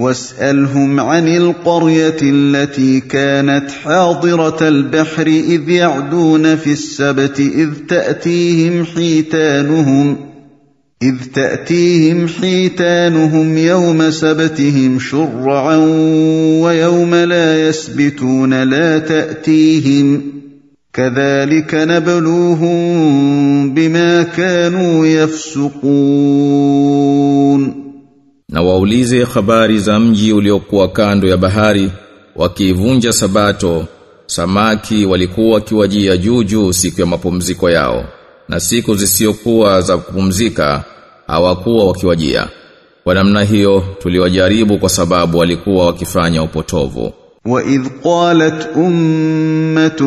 واسألهم عن القرية التي كانت حاضرة البحر إذ يعدون في السبت إذ تأتيهم حيتانهم إذ تأتيهم حيتانهم يوم سبتهم شرعا ويوم لا يسبتون لا تأتيهم كذلك نبلوهم بما كانوا يفسقون na waulize habari za mji uliokuwa kando ya bahari wakiivunja sabato samaki walikuwa kiwajia juu juu siku ya mapumziko yao na siku zisiokuwa za kupumzika hawakuwa wakiwajia. Kwa namna hiyo tuliwajaribu kwa sababu walikuwa wakifanya upotovu وإذ قالت أمة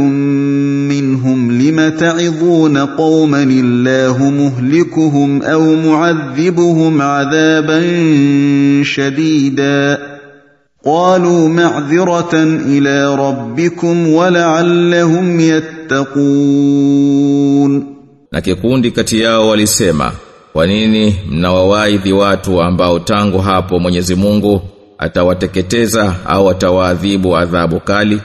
منهم لم تعظون قوما الله مهلكهم أو معذبهم عذابا شديدا قالوا معذرة إلى ربكم ولعلهم يتقون na kikundi kati yao walisema kwa nini mnawawaidhi watu ambao tangu hapo Mwenyezi Mungu atawateketeza au atawaadhibu adhabu kali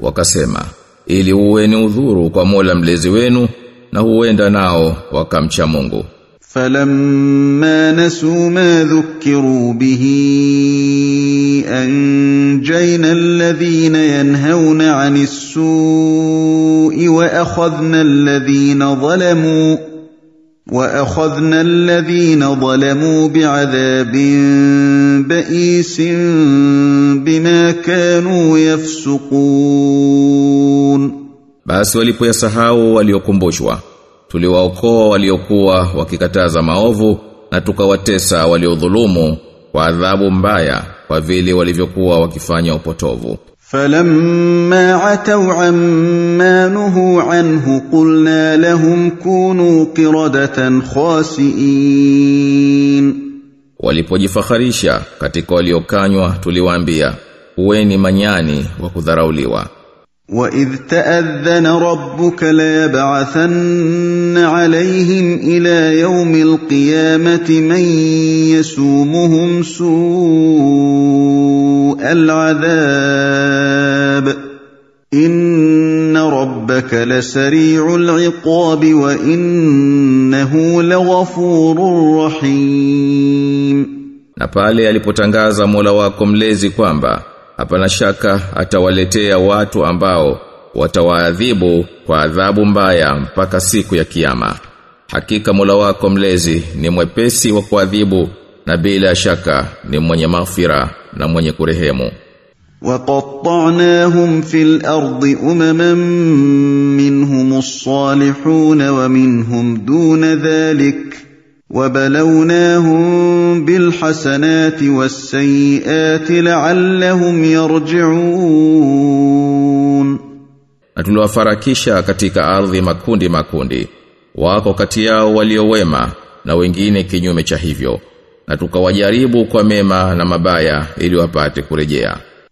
wakasema ili uwe ni udhuru kwa Mola mlezi wenu na huenda nao wakamcha Mungu. Falamma nasu ma dhukiru bihi anjayna alladhina yanhauna 'anis su'i wa akhadhna alladhina zalamu وأخذنا الذين ظلموا بعذاب بئيس بما كانوا يفسقون basi walipoyasahau waliokumbushwa tuliwaokoa waliokuwa wakikataza maovu na tukawatesa waliodhulumu kwa adhabu mbaya kwa vile walivyokuwa wakifanya upotovu فلما عتوا عما نهوا عنه قلنا لهم كونوا قردة خاسئين walipojifakharisha katika waliokanywa tuliwaambia uweni manyani wa kudharauliwa وإذ تأذن ربك ليبعثن عليهم إلى يوم القيامة من يسومهم سوء العذاب إن ربك لسريع العقاب وإنه لغفور رحيم na pale alipotangaza Mola wako kwamba hapana shaka atawaletea watu ambao watawaadhibu kwa adhabu mbaya mpaka siku ya kiyama hakika Mola wako mlezi ni mwepesi wa kuadhibu na bila shaka ni mwenye maghfira na mwenye kurehemu وقطعناهم في الارض امما منهم الصالحون ومنهم دون ذلك وبلوناهم بالحسنات والسيئات لعلهم يرجعون na tuliwafarakisha katika ardhi makundi makundi wako kati yao waliowema na wengine kinyume cha hivyo na tukawajaribu kwa mema na mabaya ili wapate kurejea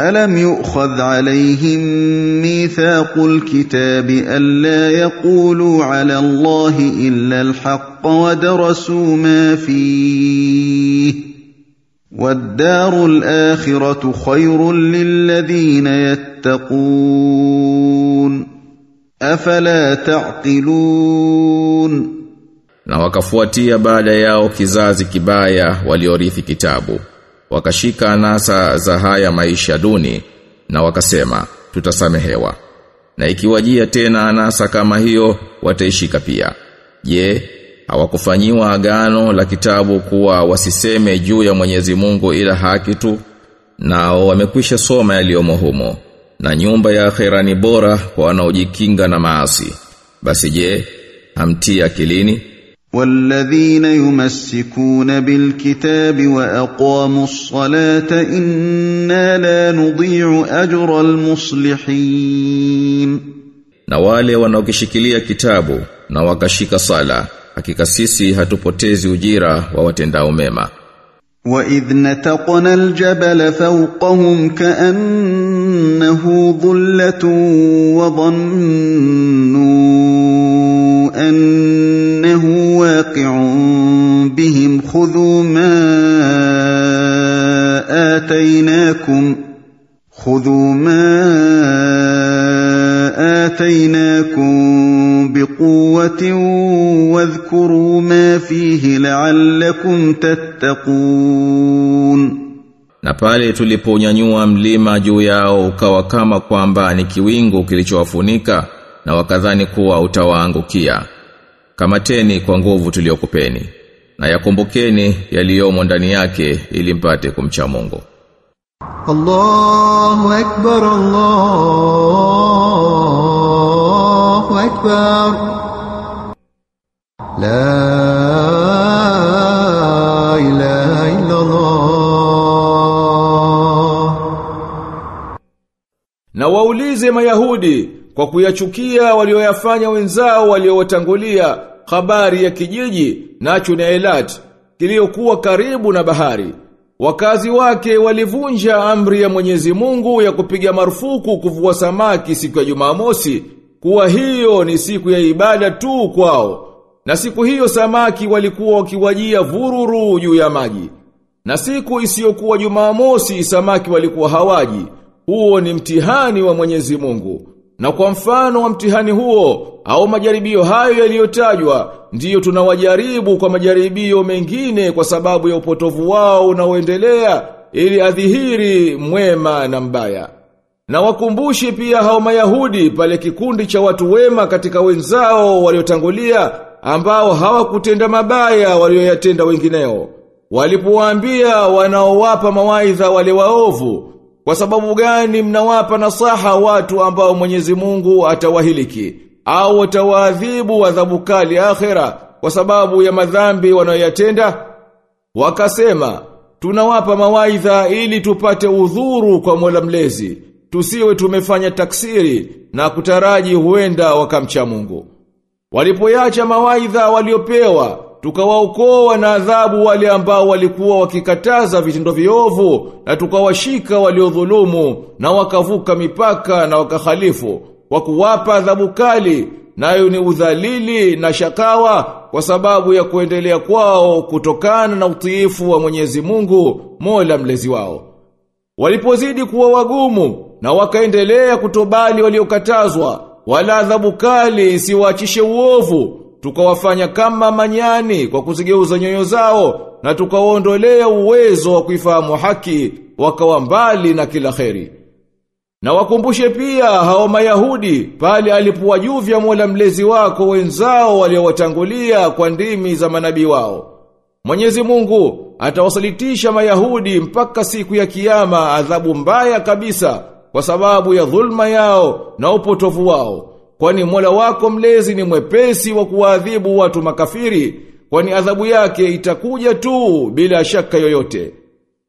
الم يؤخذ عليهم ميثاق الكتاب الا يقولوا على الله الا الحق ودرسوا ما فيه والدار الاخره خير للذين يتقون افلا تعقلون na wakafuatia baada yao kizazi kibaya waliorithi kitabu. Wakashika anasa za haya maisha duni na wakasema tutasamehewa. Na ikiwajia tena anasa kama hiyo wataishika pia. Je hawakufanyiwa agano la kitabu kuwa wasiseme juu ya Mwenyezi Mungu ila haki tu? Nao wamekwisha soma yaliyomo humo na nyumba ya akhera ni bora kwa wanaojikinga na maasi. Basi je hamtii akilini والذين يمسكون بالكتاب وأقاموا الصلاة إنا لا نضيع أجر المصلحين. Na wale wanaokishikilia kitabu na wakashika sala hakika sisi hatupotezi ujira wa watendao mema. وإذ نتقنا الجبل فوقهم كأنه ظلة وظنوا آتيناكم خذوا ما آتيناكم بقوة واذكروا ما فيه لعلكم تتقون na pale tuliponyanyua mlima juu yao ukawa kama kwamba ni kiwingu kilichowafunika na wakadhani kuwa utawaangukia kamateni kwa nguvu tuliyokupeni na yakumbukeni yaliyomo ndani yake ili mpate kumcha Mungu الله أكبر الله أكبر لا إله إلا الله Na waulize Mayahudi kwa kuyachukia walioyafanya wenzao waliowatangulia habari ya kijiji nacho ni Eilat kiliokuwa karibu na bahari. Wakazi wake walivunja amri ya Mwenyezi Mungu ya kupiga marufuku kuvua samaki siku ya Jumamosi, kuwa hiyo ni siku ya ibada tu kwao. Na siku hiyo samaki walikuwa wakiwajia vururu juu ya maji. Na siku isiyokuwa Jumamosi samaki walikuwa hawaji. Huo ni mtihani wa Mwenyezi Mungu. Na kwa mfano wa mtihani huo au majaribio hayo yaliyotajwa ndiyo tunawajaribu kwa majaribio mengine kwa sababu ya upotovu wao unaoendelea ili adhihiri mwema na mbaya. Na wakumbushi pia hao Mayahudi pale kikundi cha watu wema katika wenzao waliotangulia ambao hawakutenda mabaya walioyatenda wengineo. Walipowaambia wanaowapa mawaidha wale waovu, kwa sababu gani mnawapa nasaha watu ambao Mwenyezi Mungu atawahiliki au atawaadhibu adhabu kali akhera kwa sababu ya madhambi wanayoyatenda? Wakasema, tunawapa mawaidha ili tupate udhuru kwa Mola mlezi, tusiwe tumefanya taksiri na kutaraji huenda wakamcha Mungu. Walipoyacha mawaidha waliopewa, tukawaokoa na adhabu wale ambao walikuwa wakikataza vitendo viovu na tukawashika waliodhulumu na wakavuka mipaka na wakahalifu kwa kuwapa adhabu kali nayo ni udhalili na shakawa kwa sababu ya kuendelea kwao kutokana na utiifu wa Mwenyezi Mungu Mola mlezi wao. Walipozidi kuwa wagumu na wakaendelea kutobali waliokatazwa wala adhabu kali siwaachishe uovu tukawafanya kama manyani kwa kuzigeuza nyoyo zao na tukawaondolea uwezo wa kuifahamu haki wakawa mbali na kila kheri. Na wakumbushe pia hao Mayahudi pale alipowajuvya Mola mlezi wako wenzao waliowatangulia kwa ndimi za manabii wao. Mwenyezi Mungu atawasalitisha Mayahudi mpaka siku ya kiyama adhabu mbaya kabisa kwa sababu ya dhulma yao na upotofu wao. Kwani Mola wako mlezi ni mwepesi wa kuwaadhibu watu makafiri, kwani adhabu yake itakuja tu bila shaka yoyote.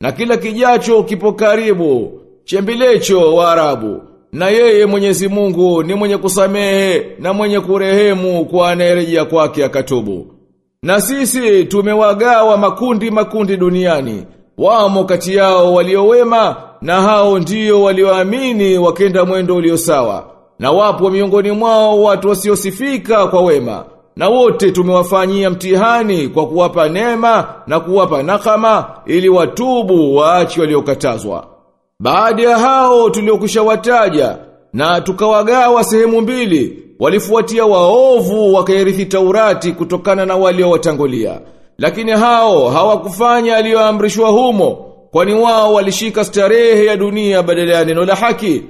Na kila kijacho kipo karibu, chembilecho wa Arabu. Na yeye Mwenyezi Mungu ni mwenye kusamehe na mwenye kurehemu kwa anayerejea kwake akatubu. Na sisi tumewagawa makundi makundi duniani. Wamo kati yao waliowema na hao ndio walioamini wakenda mwendo ulio sawa. Na wapo miongoni mwao watu wasiosifika kwa wema. Na wote tumewafanyia mtihani kwa kuwapa neema na kuwapa nakama ili watubu waachi waliokatazwa. Baada ya hao tuliokushawataja na tukawagawa sehemu mbili, walifuatia waovu wakairithi Taurati kutokana na waliowatangulia. Lakini hao hawakufanya aliyoamrishwa humo, kwani wao walishika starehe ya dunia badala ya neno la haki.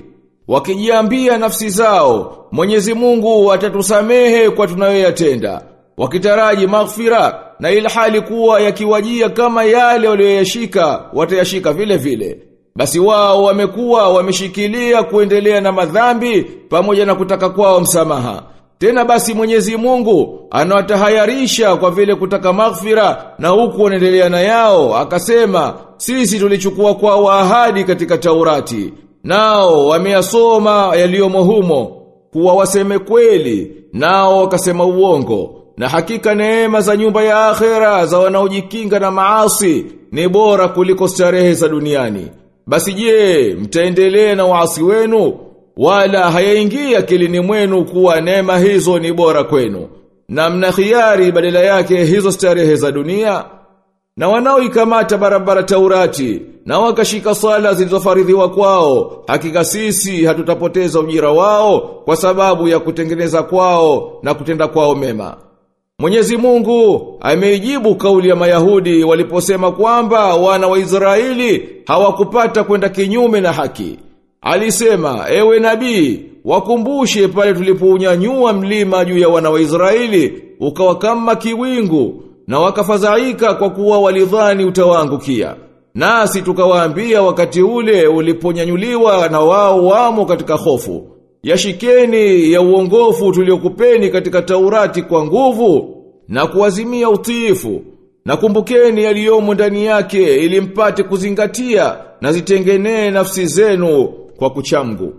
Wakijiambia nafsi zao, Mwenyezi Mungu atatusamehe kwa tunayoyatenda. Wakitaraji maghfira na ilhali kuwa yakiwajia kama yale walioyashika, watayashika vile vile. Basi wao wamekuwa wameshikilia kuendelea na madhambi pamoja na kutaka kwao msamaha. Tena basi Mwenyezi Mungu anawatahayarisha kwa vile kutaka maghfira na huku wanaendelea na yao akasema sisi tulichukua kwao ahadi katika Taurati nao wameyasoma yaliyomo humo kuwa waseme kweli nao wakasema uongo. Na hakika neema za nyumba ya akhera za wanaojikinga na maasi ni bora kuliko starehe za duniani. Basi je mtaendelea na waasi wenu? Wala hayaingia kilini mwenu kuwa neema hizo ni bora kwenu. Na mna khiari badala yake hizo starehe za dunia na wanaoikamata barabara Taurati na wakashika sala zilizofaridhiwa kwao hakika sisi hatutapoteza ujira wao kwa sababu ya kutengeneza kwao na kutenda kwao mema. Mwenyezi Mungu ameijibu kauli ya Mayahudi waliposema kwamba wana wa Israeli hawakupata kwenda kinyume na haki. Alisema, ewe nabii, wakumbushe pale tulipounyanyua mlima juu ya wana wa Israeli, ukawa kama kiwingu, na wakafadhaika kwa kuwa walidhani utawaangukia. Nasi tukawaambia wakati ule uliponyanyuliwa na wao wamo katika hofu. Yashikeni ya uongofu tuliokupeni katika Taurati kwa nguvu na kuwazimia utiifu. Na kumbukeni yaliyomo ndani yake ili mpate kuzingatia na zitengenee nafsi zenu kwa kuchamgu.